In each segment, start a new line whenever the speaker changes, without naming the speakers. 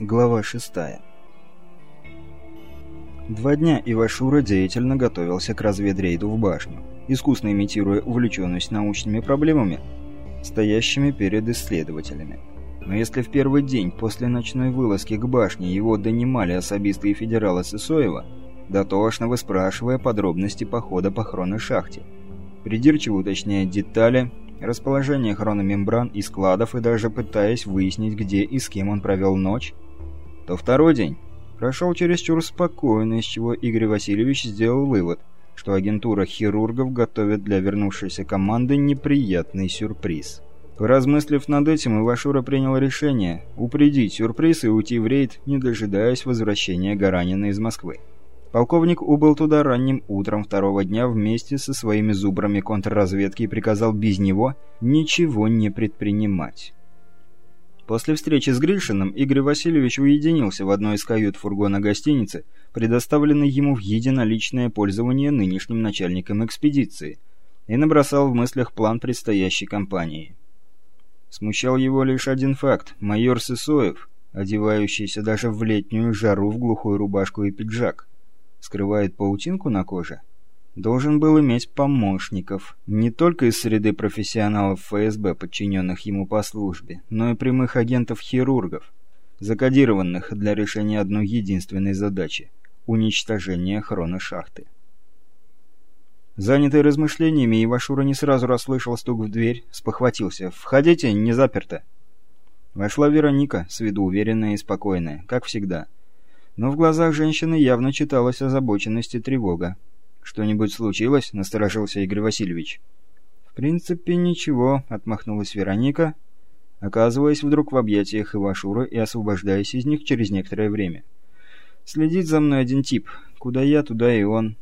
Глава 6. Два дня Ивашура деятельно готовился к разведрейду в башню, искусно имитируя увлеченность научными проблемами, стоящими перед исследователями. Но если в первый день после ночной вылазки к башне его донимали особисты и федералы Сысоева, дотошно выспрашивая подробности похода по хроношахте, придирчиво уточняя детали, расположение хрономембран и складов и даже пытаясь выяснить, где и с кем он провел ночь, то второй день прошел чересчур спокойно, из чего Игорь Васильевич сделал вывод, что агентура хирургов готовит для вернувшейся команды неприятный сюрприз. Поразмыслив над этим, Ивашура принял решение упредить сюрприз и уйти в рейд, не дожидаясь возвращения Гаранина из Москвы. Полковник убыл туда ранним утром второго дня вместе со своими зубрами контрразведки и приказал без него ничего не предпринимать. После встречи с Гришиным Игорь Васильевич уединился в одной из кают фургона гостиницы, предоставленной ему в единоличное пользование нынешним начальником экспедиции, и набросал в мыслях план предстоящей кампании. Смущал его лишь один факт – майор Сысоев, одевающийся даже в летнюю жару в глухую рубашку и пиджак, скрывает паутинку на коже – должен был иметь помощников, не только из среды профессионалов ФСБ, подчиненных ему по службе, но и прямых агентов-хирургов, закодированных для решения одной единственной задачи – уничтожения хроношахты. Занятый размышлениями, Ивашура не сразу расслышал стук в дверь, спохватился. «Входите, не заперто!» Вошла Вероника, с виду уверенная и спокойная, как всегда. Но в глазах женщины явно читалась озабоченность и тревога. «Что-нибудь случилось?» — насторожился Игорь Васильевич. «В принципе, ничего», — отмахнулась Вероника, оказываясь вдруг в объятиях Ивашура и освобождаясь из них через некоторое время. «Следит за мной один тип. Куда я, туда и он.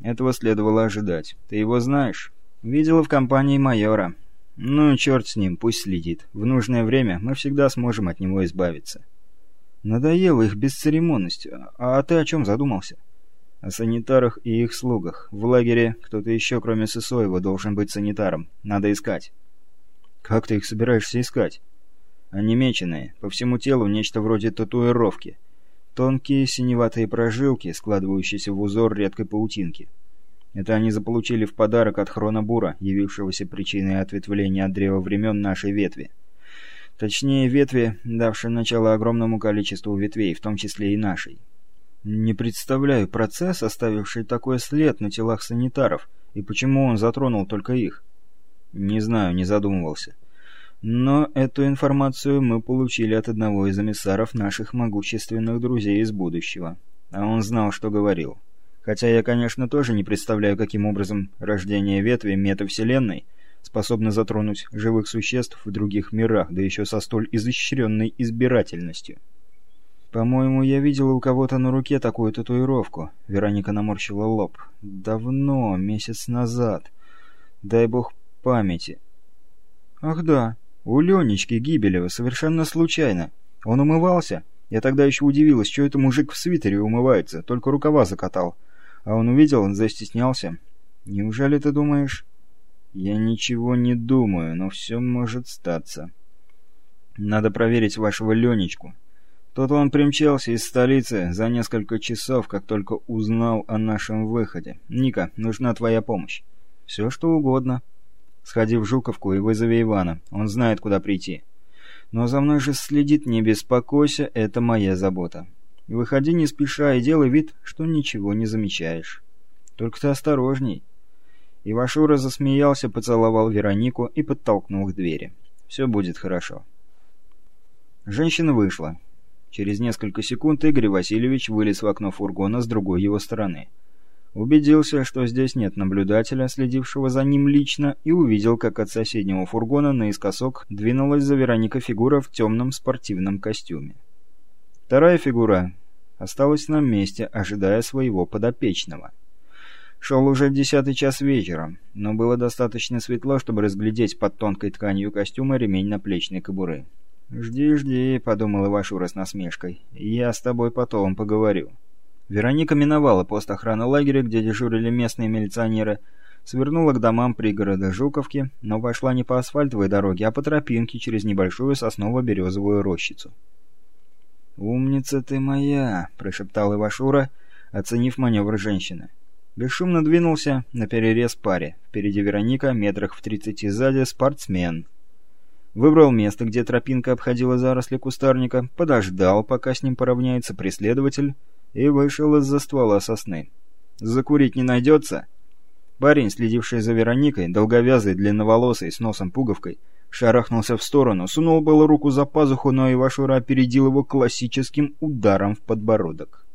Этого следовало ожидать. Ты его знаешь? Видела в компании майора. Ну, черт с ним, пусть следит. В нужное время мы всегда сможем от него избавиться». Надоело их бесцеремонность. А ты о чем задумался? О санитарах и их слугах. В лагере кто-то еще, кроме Сысоева, должен быть санитаром. Надо искать. Как ты их собираешься искать? Они меченые. По всему телу нечто вроде татуировки. Тонкие синеватые прожилки, складывающиеся в узор редкой паутинки. Это они заполучили в подарок от Хронобура, явившегося причиной ответвления от древа времен нашей ветви. Точнее, ветви, давшей начало огромному количеству ветвей, в том числе и нашей. Не представляю процесс, оставивший такой след на телах санитаров, и почему он затронул только их. Не знаю, не задумывался. Но эту информацию мы получили от одного из эмиссаров наших могущественных друзей из будущего. А он знал, что говорил. Хотя я, конечно, тоже не представляю, каким образом рождение ветви метавселенной способно затронуть живых существ в других мирах, да еще со столь изощренной избирательностью. «По-моему, я видела у кого-то на руке такую татуировку». Вероника наморщила лоб. «Давно, месяц назад. Дай бог памяти». «Ах да, у Ленечки Гибелева, совершенно случайно. Он умывался. Я тогда еще удивилась, что это мужик в свитере умывается, только рукава закатал. А он увидел, он застеснялся. Неужели ты думаешь...» «Я ничего не думаю, но все может статься. Надо проверить вашего Ленечку. Тот он примчался из столицы за несколько часов, как только узнал о нашем выходе. «Ника, нужна твоя помощь». «Все, что угодно». «Сходи в Жуковку и вызови Ивана. Он знает, куда прийти». «Но за мной же следит, не беспокойся, это моя забота. Выходи не спеша и делай вид, что ничего не замечаешь. Только ты осторожней». Ивашура засмеялся, поцеловал Веронику и подтолкнул к двери. «Все будет хорошо». Женщина вышла. Через несколько секунд Игорь Васильевич вылез в окно фургона с другой его стороны. Убедился, что здесь нет наблюдателя, следившего за ним лично, и увидел, как от соседнего фургона наискосок двинулась за Вероника фигура в темном спортивном костюме. Вторая фигура осталась на месте, ожидая своего подопечного. Шел уже десятый час вечера, но было достаточно светло, чтобы разглядеть под тонкой тканью костюма ремень наплечной кобуры. «Жди, жди», — подумал Ивашура с насмешкой. «Я с тобой потом поговорю». Вероника миновала пост охраны лагеря, где дежурили местные милиционеры, свернула к домам пригорода Жуковки, но пошла не по асфальтовой дороге, а по тропинке через небольшую сосново-березовую рощицу. «Умница ты моя!» — прошептал Ивашура, оценив маневр женщины. Бесшумно двинулся на перерез паре. Впереди Вероника, метрах в тридцати сзади спортсмен. Выбрал место, где тропинка обходила заросли кустарника, подождал, пока с ним поравняется преследователь, и вышел из-за ствола сосны. «Закурить не найдется?» Парень, следивший за Вероникой, долговязый, длинноволосый, с носом-пуговкой, шарахнулся в сторону, сунул было руку за пазуху, но Ивашура опередил его классическим ударом в подбородок.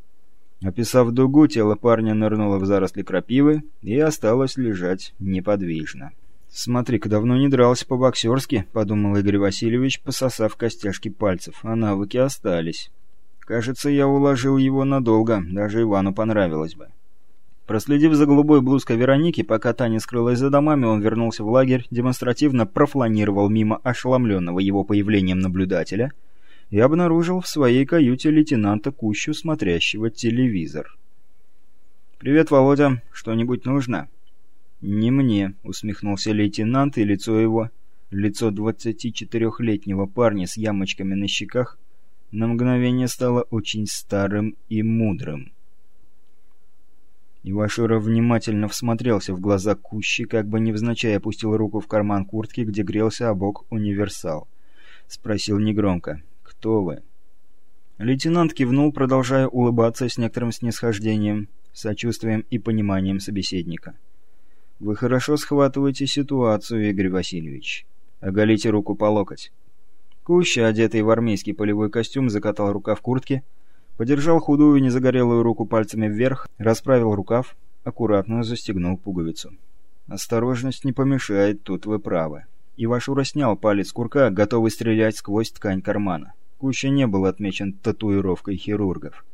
Описав дугу, тело парня нырнуло в заросли крапивы и осталось лежать неподвижно. «Смотри-ка, давно не дрался по-боксерски», — подумал Игорь Васильевич, пососав костяшки пальцев, а навыки остались. «Кажется, я уложил его надолго, даже Ивану понравилось бы». Проследив за голубой блузкой Вероники, пока та не скрылась за домами, он вернулся в лагерь, демонстративно профланировал мимо ошеломленного его появлением наблюдателя — и обнаружил в своей каюте лейтенанта Кущу, смотрящего телевизор. «Привет, Володя. Что-нибудь нужно?» «Не мне», — усмехнулся лейтенант, и лицо его, лицо 24-летнего парня с ямочками на щеках, на мгновение стало очень старым и мудрым. Ивашура внимательно всмотрелся в глаза Кущи, как бы невзначай опустил руку в карман куртки, где грелся обок универсал. Спросил негромко кто вы?» Лейтенант кивнул, продолжая улыбаться с некоторым снисхождением, сочувствием и пониманием собеседника. «Вы хорошо схватываете ситуацию, Игорь Васильевич. Оголите руку по локоть». Куща, одетый в армейский полевой костюм, закатал рукав куртки, подержал худую незагорелую руку пальцами вверх, расправил рукав, аккуратно застегнул пуговицу. «Осторожность не помешает, тут вы правы». Ивашура снял палец курка, готовый стрелять сквозь ткань кармана. Куща не был отмечен татуировкой хирургов.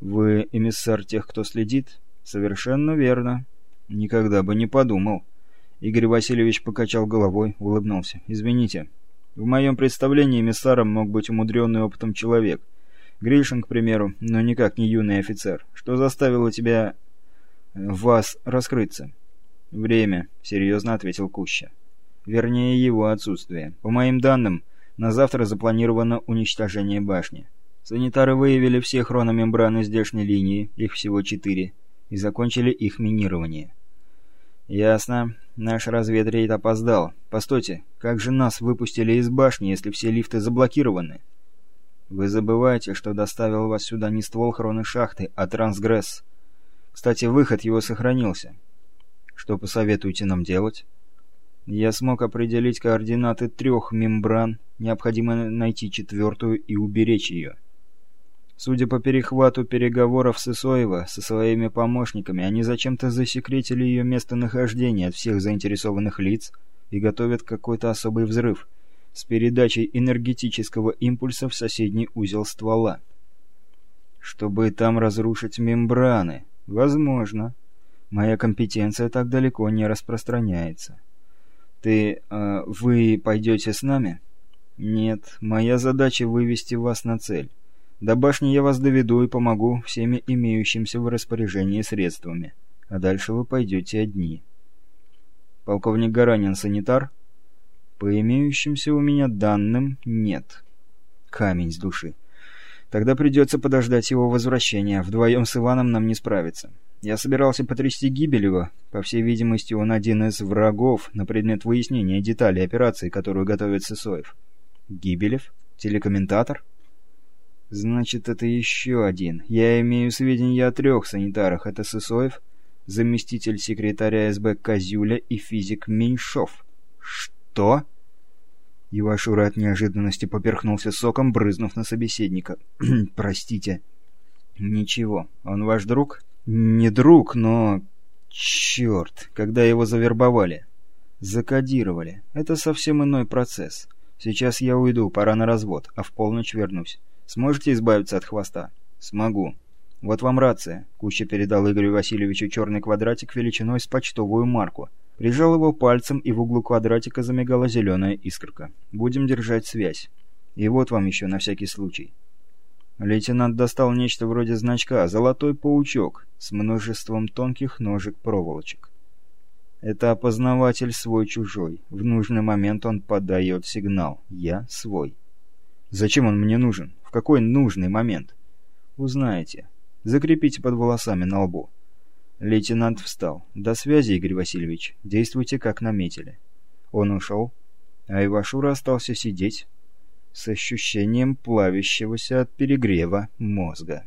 «Вы эмиссар тех, кто следит?» «Совершенно верно. Никогда бы не подумал». Игорь Васильевич покачал головой, улыбнулся. «Извините. В моем представлении эмиссаром мог быть умудренный опытом человек. Гришин, к примеру, но никак не юный офицер. Что заставило тебя... вас раскрыться?» «Время», — серьезно ответил Куща. «Вернее, его отсутствие. По моим данным, на завтра запланировано уничтожение башни. Санитары выявили все хрономембраны здешней линии, их всего четыре, и закончили их минирование. Ясно. Наш разведрейд опоздал. Постойте, как же нас выпустили из башни, если все лифты заблокированы? Вы забываете, что доставил вас сюда не ствол хроношахты, а трансгресс. Кстати, выход его сохранился. Что посоветуете нам делать? Я смог определить координаты трех мембран, необходимо найти четвертую и уберечь ее. Судя по перехвату переговоров с Исоева со своими помощниками, они зачем-то засекретили ее местонахождение от всех заинтересованных лиц и готовят какой-то особый взрыв с передачей энергетического импульса в соседний узел ствола. Чтобы там разрушить мембраны. Возможно. Моя компетенция так далеко не распространяется. Ты... Э, вы пойдете с нами? Нет, моя задача вывести вас на цель. До башни я вас доведу и помогу всеми имеющимся в распоряжении средствами. А дальше вы пойдете одни. Полковник Гаранин санитар? По имеющимся у меня данным, нет. Камень с души. Тогда придется подождать его возвращения. Вдвоем с Иваном нам не справиться. Я собирался потрясти Гибелева. По всей видимости, он один из врагов на предмет выяснения деталей операции, которую готовит Сысоев. Гибелев? Телекомментатор? Значит, это еще один. Я имею сведения о трех санитарах. Это Сысоев, заместитель секретаря СБ Козюля и физик Меньшов. Что? Ивашура от неожиданности поперхнулся соком, брызнув на собеседника. «Простите». «Ничего. Он ваш друг?» Не друг, но... Черт, когда его завербовали. Закодировали. Это совсем иной процесс. Сейчас я уйду, пора на развод, а в полночь вернусь. Сможете избавиться от хвоста? Смогу. Вот вам рация. Куща передал Игорю Васильевичу черный квадратик величиной с почтовую марку. Прижал его пальцем, и в углу квадратика замигала зеленая искорка. Будем держать связь. И вот вам еще на всякий случай. Лейтенант достал нечто вроде значка «Золотой паучок» с множеством тонких ножек-проволочек. Это опознаватель свой-чужой. В нужный момент он подает сигнал «Я свой». Зачем он мне нужен? В какой нужный момент? Узнаете. Закрепите под волосами на лбу. Лейтенант встал. «До связи, Игорь Васильевич. Действуйте, как наметили». Он ушел, а Ивашура остался сидеть с ощущением плавящегося от перегрева мозга.